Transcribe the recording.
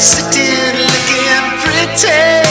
sitting looking pretty.